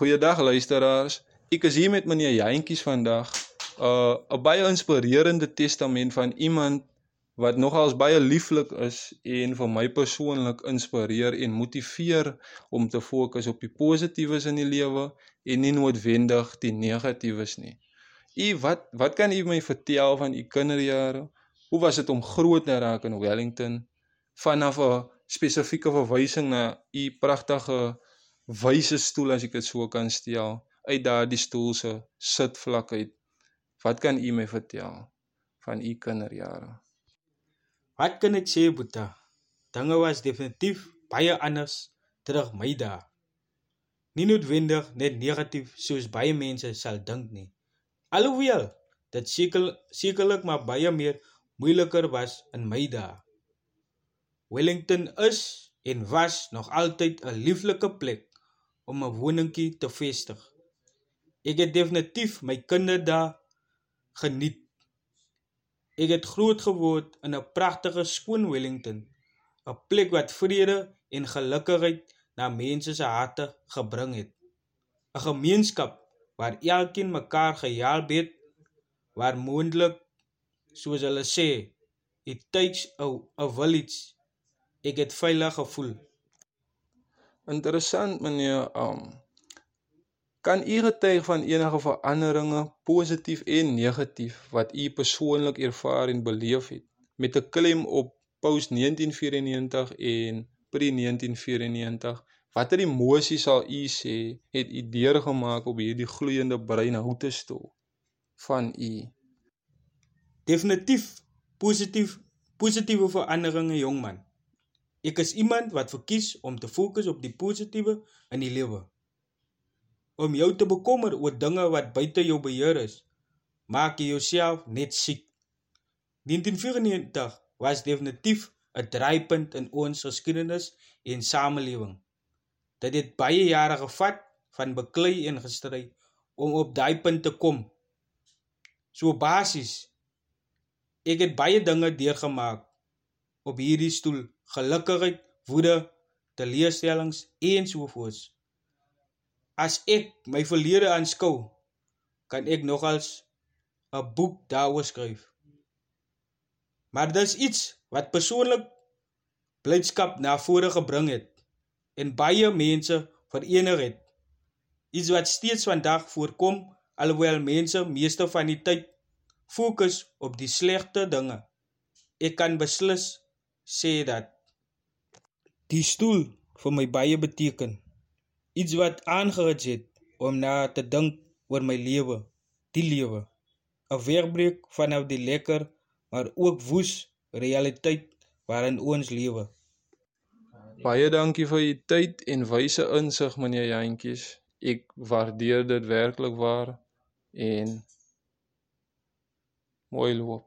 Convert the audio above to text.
Goeiedag luisteraars. Ek is hier met meneer Jantjies vandag. Uh 'n baie inspirerende testament van iemand wat nogals baie lieflik is en vir my persoonlik inspireer en motiveer om te fokus op die positiefes in die lewe en nie noodwendig die negatiefes nie. U wat wat kan u my vertel van u kinderjare? Hoe was dit om groot te raak in Wellington vanaf 'n spesifieke verwysing na u pragtige wyse stoel as ek dit so kan stel uit daardie stoel se sitvlak uit. Wat kan u my vertel van u kinderjare? Wat kan ek sê, Boeta? Dinge was definitief baie anders terug my dae. Nie noodwendig net negatief soos baie mense sal dink nie. Alhoewel dit seker sekerlik maar baie meer moeiliker was in my dae. Wellington is en was nog altyd 'n lieflike plek om 'n woningkie te vestig. Ek het definitief my kinderdae geniet. Ek het groot geword in 'n pragtige skoon Wellington, 'n plek wat vrede en gelukigheid na mense se harte gebring het. 'n Gemeenskap waar elkeen mekaar gehelp het, waar moontlik soos hulle sê, it takes a, a village. Ek het veilig gevoel. Interessant meneer, um kan u getuig van enige veranderinge, positief en negatief wat u persoonlik ervaar en beleef het met 'n klem op post 1994 en pre 1994? Watter emosies sal u sê het u deurgemaak op hierdie gloeiende brein houte stoel van u? Definitief positief positiewe veranderinge jong man. Ek is iemand wat verkies om te fokus op die positiewe in die lewe. Om jou te bekommer oor dinge wat buite jou beheer is, maak jy jouself net siek. 1994 was definitief 'n draaipunt in ons geskiedenis en samelewing. Dit het baie jare gevat van beklei en gestry om op daai punt te kom. So basies ek het baie dinge deurgemaak op hierdie stoel gelukkigheid, woede, teleurstellings en so voort. As ek my verlede aanskou, kan ek nogals 'n boek daaroor skryf. Maar dis iets wat persoonlik blydskap na vore gebring het en baie mense verenig het. Iets wat steeds vandag voorkom alhoewel mense meeste van die tyd fokus op die slegte dinge. Ek kan beslis sê dat die stoel vir my baie beteken. Iets wat aangerits het om na te dink oor my lewe, die lewe. 'n Weerbreek vanaf die lekker maar ook woes realiteit waarin ons lewe. Baie dankie vir u tyd en wyse insig meneer Jantjies. Ek waardeer dit werklik waar en mooi loop.